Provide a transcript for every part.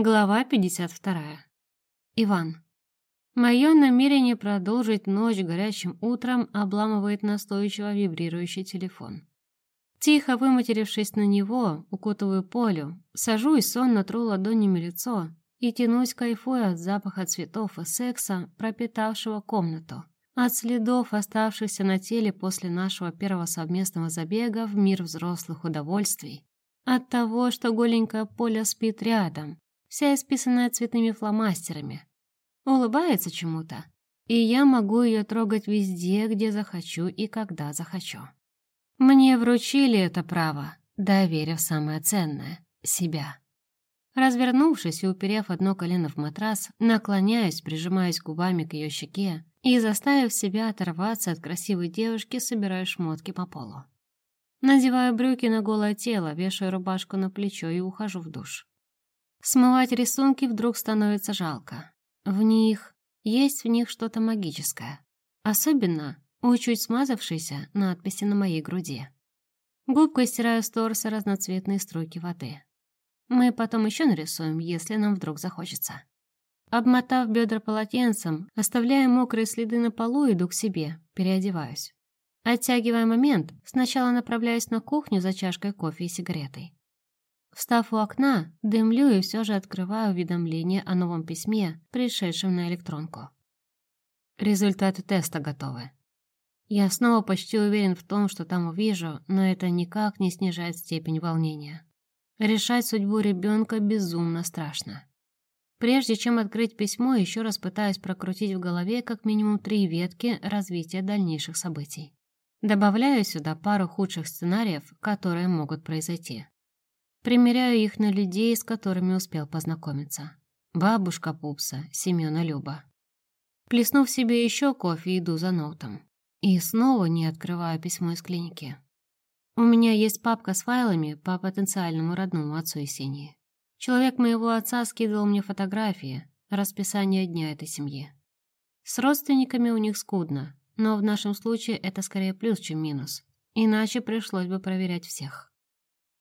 Глава 52. Иван. Мое намерение продолжить ночь горячим утром обламывает настойчиво вибрирующий телефон. Тихо выматерившись на него, укутываю полю, сажусь, сонно тру ладонями лицо и тянусь, кайфуя от запаха цветов и секса, пропитавшего комнату, от следов, оставшихся на теле после нашего первого совместного забега в мир взрослых удовольствий, от того, что голенькая Поля спит рядом, вся исписанная цветными фломастерами. Улыбается чему-то, и я могу ее трогать везде, где захочу и когда захочу. Мне вручили это право, доверив самое ценное — себя. Развернувшись и уперев одно колено в матрас, наклоняюсь, прижимаясь губами к ее щеке и, заставив себя оторваться от красивой девушки, собираю шмотки по полу. Надеваю брюки на голое тело, вешаю рубашку на плечо и ухожу в душ. Смывать рисунки вдруг становится жалко. В них есть в них что-то магическое. Особенно у чуть смазавшейся надписи на моей груди. Губкой стираю с торса разноцветные струйки воды. Мы потом еще нарисуем, если нам вдруг захочется. Обмотав бедра полотенцем, оставляя мокрые следы на полу, иду к себе, переодеваюсь. Оттягивая момент, сначала направляюсь на кухню за чашкой кофе и сигаретой. Встав у окна, дымлю и все же открываю уведомление о новом письме, пришедшем на электронку. Результаты теста готовы. Я снова почти уверен в том, что там увижу, но это никак не снижает степень волнения. Решать судьбу ребенка безумно страшно. Прежде чем открыть письмо, еще раз пытаюсь прокрутить в голове как минимум три ветки развития дальнейших событий. Добавляю сюда пару худших сценариев, которые могут произойти. Примеряю их на людей, с которыми успел познакомиться. Бабушка Пупса, Семена Люба. Плеснув себе еще кофе, иду за ноутом. И снова не открываю письмо из клиники. У меня есть папка с файлами по потенциальному родному отцу Есении. Человек моего отца скидывал мне фотографии, расписание дня этой семьи. С родственниками у них скудно, но в нашем случае это скорее плюс, чем минус. Иначе пришлось бы проверять всех.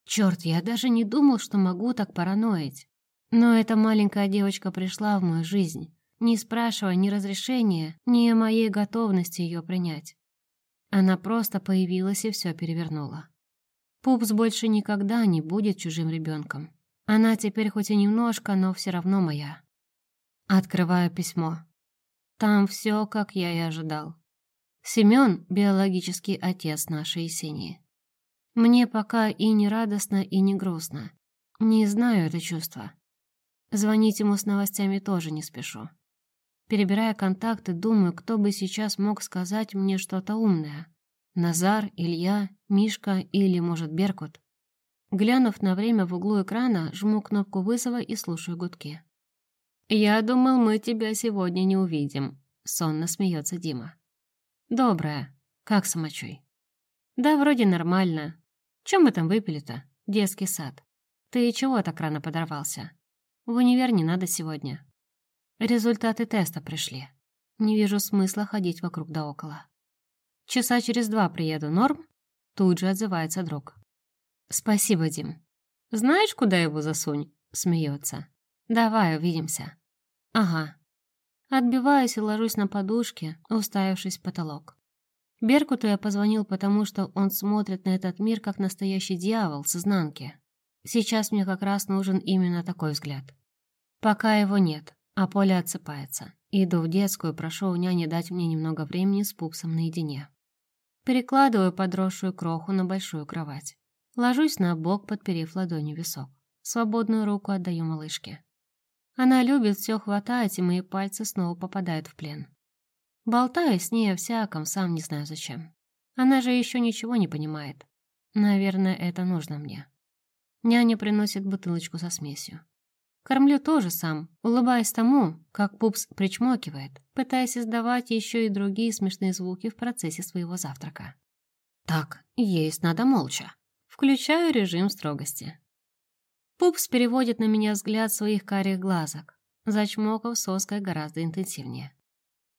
Черт, я даже не думал, что могу так параноить. Но эта маленькая девочка пришла в мою жизнь, не спрашивая ни разрешения, ни о моей готовности ее принять. Она просто появилась и все перевернула. Пупс больше никогда не будет чужим ребенком. Она теперь хоть и немножко, но все равно моя. Открываю письмо. Там все, как я и ожидал. Семен — биологический отец нашей Есении. Мне пока и не радостно, и не грустно. Не знаю это чувство. Звонить ему с новостями тоже не спешу. Перебирая контакты, думаю, кто бы сейчас мог сказать мне что-то умное. Назар, Илья, Мишка или, может, Беркут. Глянув на время в углу экрана, жму кнопку вызова и слушаю гудки. «Я думал, мы тебя сегодня не увидим», — сонно смеется Дима. «Доброе. Как самочуй?» «Да, вроде нормально. Чем мы там выпили-то? Детский сад. Ты чего так рано подорвался? В универ не надо сегодня. Результаты теста пришли. Не вижу смысла ходить вокруг да около. Часа через два приеду, норм? Тут же отзывается друг. Спасибо, Дим. Знаешь, куда его засунь? Смеется. Давай, увидимся. Ага. Отбиваюсь и ложусь на подушке, уставившись в потолок. Беркуту я позвонил, потому что он смотрит на этот мир как настоящий дьявол с изнанки. Сейчас мне как раз нужен именно такой взгляд. Пока его нет, а Поля отсыпается. Иду в детскую, прошу у няни дать мне немного времени с пупсом наедине. Перекладываю подросшую кроху на большую кровать. Ложусь на бок, подперев ладонью висок. Свободную руку отдаю малышке. Она любит все хватать, и мои пальцы снова попадают в плен. Болтаю с ней о всяком, сам не знаю зачем. Она же еще ничего не понимает. Наверное, это нужно мне. Няня приносит бутылочку со смесью. Кормлю тоже сам, улыбаясь тому, как пупс причмокивает, пытаясь издавать еще и другие смешные звуки в процессе своего завтрака. Так, есть надо молча. Включаю режим строгости. Пупс переводит на меня взгляд своих карих глазок, зачмокав соской гораздо интенсивнее.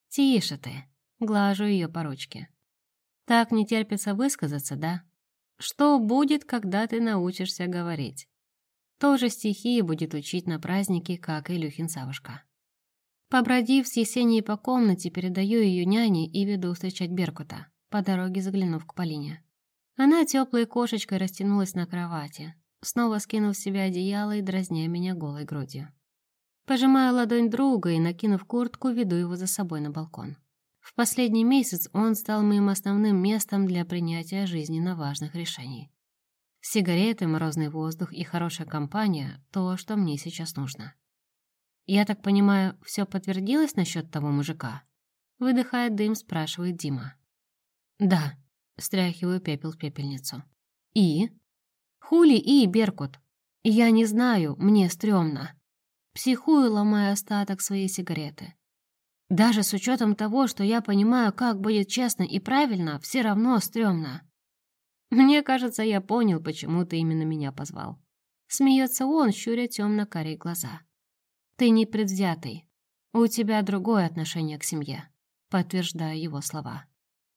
«Тише ты!» — глажу ее по ручке. «Так не терпится высказаться, да? Что будет, когда ты научишься говорить?» Тоже стихии будет учить на празднике, как и Илюхин Савушка. Побродив с Есенией по комнате, передаю ее няне и веду встречать Беркута, по дороге заглянув к Полине. Она теплой кошечкой растянулась на кровати, снова скинув с себя одеяло и дразня меня голой грудью. Пожимаю ладонь друга и, накинув куртку, веду его за собой на балкон. В последний месяц он стал моим основным местом для принятия жизненно важных решений. Сигареты, морозный воздух и хорошая компания — то, что мне сейчас нужно. Я так понимаю, все подтвердилось насчет того мужика? Выдыхая дым, спрашивает Дима. Да, стряхиваю пепел в пепельницу. И? Хули и, Беркут? Я не знаю, мне стрёмно. Психую, ломая остаток своей сигареты. Даже с учетом того, что я понимаю, как будет честно и правильно, все равно стрёмно. Мне кажется, я понял, почему ты именно меня позвал. Смеется он, щуря темно-карие глаза. Ты не предвзятый. У тебя другое отношение к семье. Подтверждаю его слова.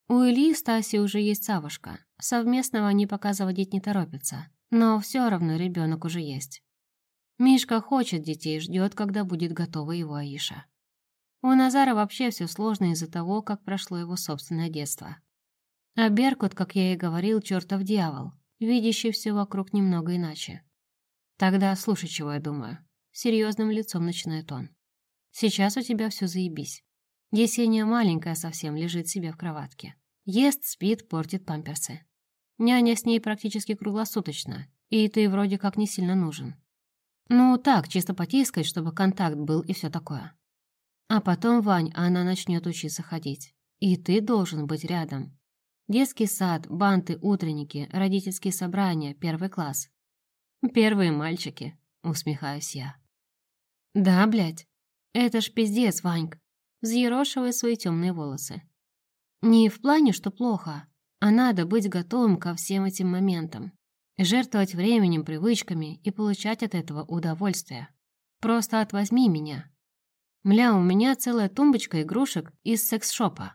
У Ильи и Стаси уже есть Савушка. Совместного они пока заводить не торопятся. Но все равно ребенок уже есть. Мишка хочет детей, ждет, когда будет готова его Аиша. У Назара вообще все сложно из-за того, как прошло его собственное детство. А Беркут, как я и говорил, чертов дьявол, видящий все вокруг немного иначе. Тогда слушай, чего я думаю. Серьезным лицом начинает он. Сейчас у тебя все заебись. Есения маленькая совсем, лежит себе в кроватке. Ест, спит, портит памперсы. Няня с ней практически круглосуточно, и ты вроде как не сильно нужен. Ну, так, чисто потискать, чтобы контакт был и все такое. А потом, Вань, она начнет учиться ходить. И ты должен быть рядом. Детский сад, банты, утренники, родительские собрания, первый класс. Первые мальчики, усмехаюсь я. Да, блядь. Это ж пиздец, Ваньк. Взъерошивая свои темные волосы. Не в плане, что плохо, а надо быть готовым ко всем этим моментам. Жертвовать временем, привычками и получать от этого удовольствие. Просто отвозьми меня. Мля, у меня целая тумбочка игрушек из секс-шопа.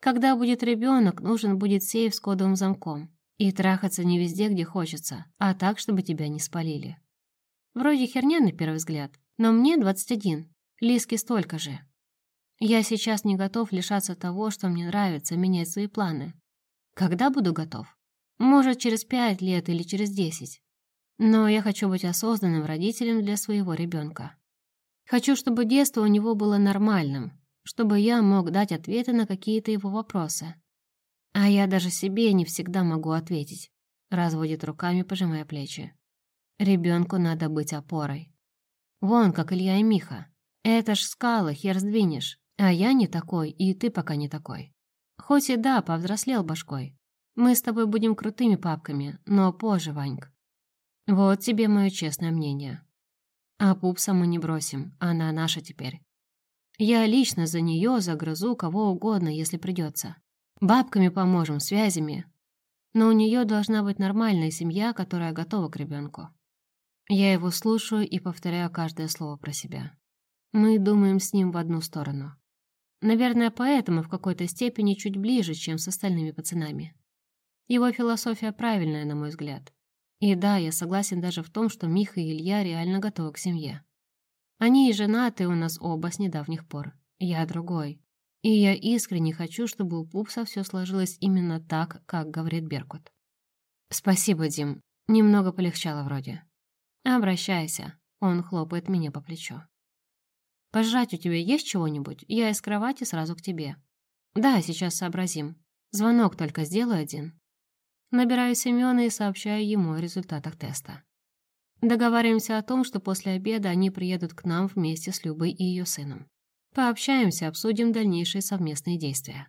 Когда будет ребенок, нужен будет сейф с кодовым замком. И трахаться не везде, где хочется, а так, чтобы тебя не спалили. Вроде херня на первый взгляд, но мне 21, Лиске столько же. Я сейчас не готов лишаться того, что мне нравится, менять свои планы. Когда буду готов? Может, через пять лет или через десять. Но я хочу быть осознанным родителем для своего ребенка. Хочу, чтобы детство у него было нормальным, чтобы я мог дать ответы на какие-то его вопросы. А я даже себе не всегда могу ответить. Разводит руками, пожимая плечи. Ребенку надо быть опорой. Вон, как Илья и Миха. Это ж скалы, хер сдвинешь. А я не такой, и ты пока не такой. Хоть и да, повзрослел башкой. Мы с тобой будем крутыми папками, но позже, Ваньк. Вот тебе мое честное мнение. А пупса мы не бросим, она наша теперь. Я лично за нее загрызу кого угодно, если придется. Бабками поможем, связями. Но у нее должна быть нормальная семья, которая готова к ребенку. Я его слушаю и повторяю каждое слово про себя. Мы думаем с ним в одну сторону. Наверное, поэтому в какой-то степени чуть ближе, чем с остальными пацанами. Его философия правильная, на мой взгляд. И да, я согласен даже в том, что Миха и Илья реально готовы к семье. Они и женаты у нас оба с недавних пор. Я другой. И я искренне хочу, чтобы у Пупса все сложилось именно так, как говорит Беркут. Спасибо, Дим. Немного полегчало вроде. Обращайся. Он хлопает меня по плечу. Пожрать у тебя есть чего-нибудь? Я из кровати сразу к тебе. Да, сейчас сообразим. Звонок только сделаю один. Набираю Семёна и сообщаю ему о результатах теста. Договариваемся о том, что после обеда они приедут к нам вместе с Любой и ее сыном. Пообщаемся, обсудим дальнейшие совместные действия.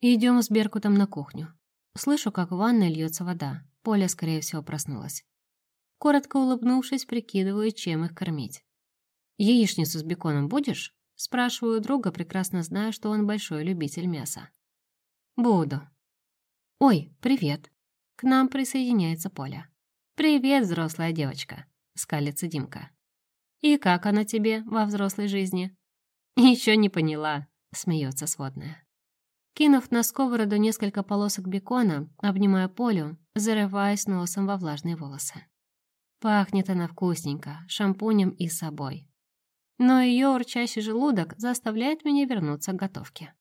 Идем с Беркутом на кухню. Слышу, как в ванной льется вода. Поля, скорее всего, проснулась. Коротко улыбнувшись, прикидываю, чем их кормить. «Яичницу с беконом будешь?» Спрашиваю друга, прекрасно зная, что он большой любитель мяса. «Буду». «Ой, привет!» К нам присоединяется Поля. «Привет, взрослая девочка», — скалится Димка. «И как она тебе во взрослой жизни?» «Еще не поняла», — смеется сводная. Кинув на сковороду несколько полосок бекона, обнимая Полю, зарываясь носом во влажные волосы. Пахнет она вкусненько, шампунем и собой. Но ее урчащий желудок заставляет меня вернуться к готовке.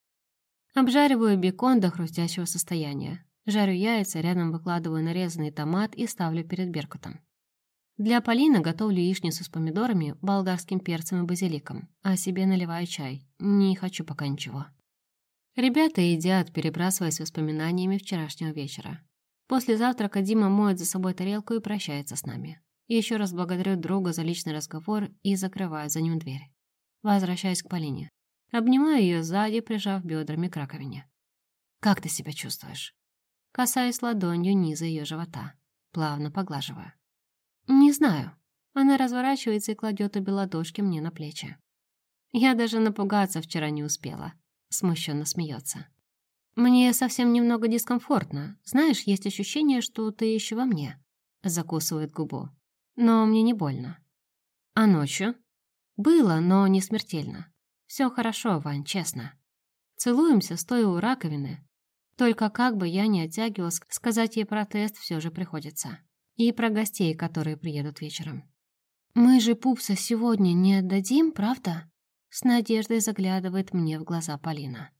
Обжариваю бекон до хрустящего состояния. Жарю яйца, рядом выкладываю нарезанный томат и ставлю перед Беркутом. Для Полины готовлю яичницу с помидорами, болгарским перцем и базиликом, а себе наливаю чай. Не хочу пока ничего. Ребята едят, перебрасываясь воспоминаниями вчерашнего вечера. После завтрака Дима моет за собой тарелку и прощается с нами. Еще раз благодарю друга за личный разговор и закрываю за ним дверь. Возвращаюсь к Полине. Обнимаю ее сзади, прижав бедрами к раковине. «Как ты себя чувствуешь?» Касаюсь ладонью низа ее живота. Плавно поглаживаю. «Не знаю». Она разворачивается и кладет обе ладошки мне на плечи. Я даже напугаться вчера не успела. Смущенно смеется. «Мне совсем немного дискомфортно. Знаешь, есть ощущение, что ты еще во мне». Закусывает губу. «Но мне не больно». «А ночью?» «Было, но не смертельно. Все хорошо, Вань, честно. Целуемся, стоя у раковины. Только как бы я ни оттягивалась, сказать ей про тест все же приходится. И про гостей, которые приедут вечером. «Мы же пупса сегодня не отдадим, правда?» С надеждой заглядывает мне в глаза Полина.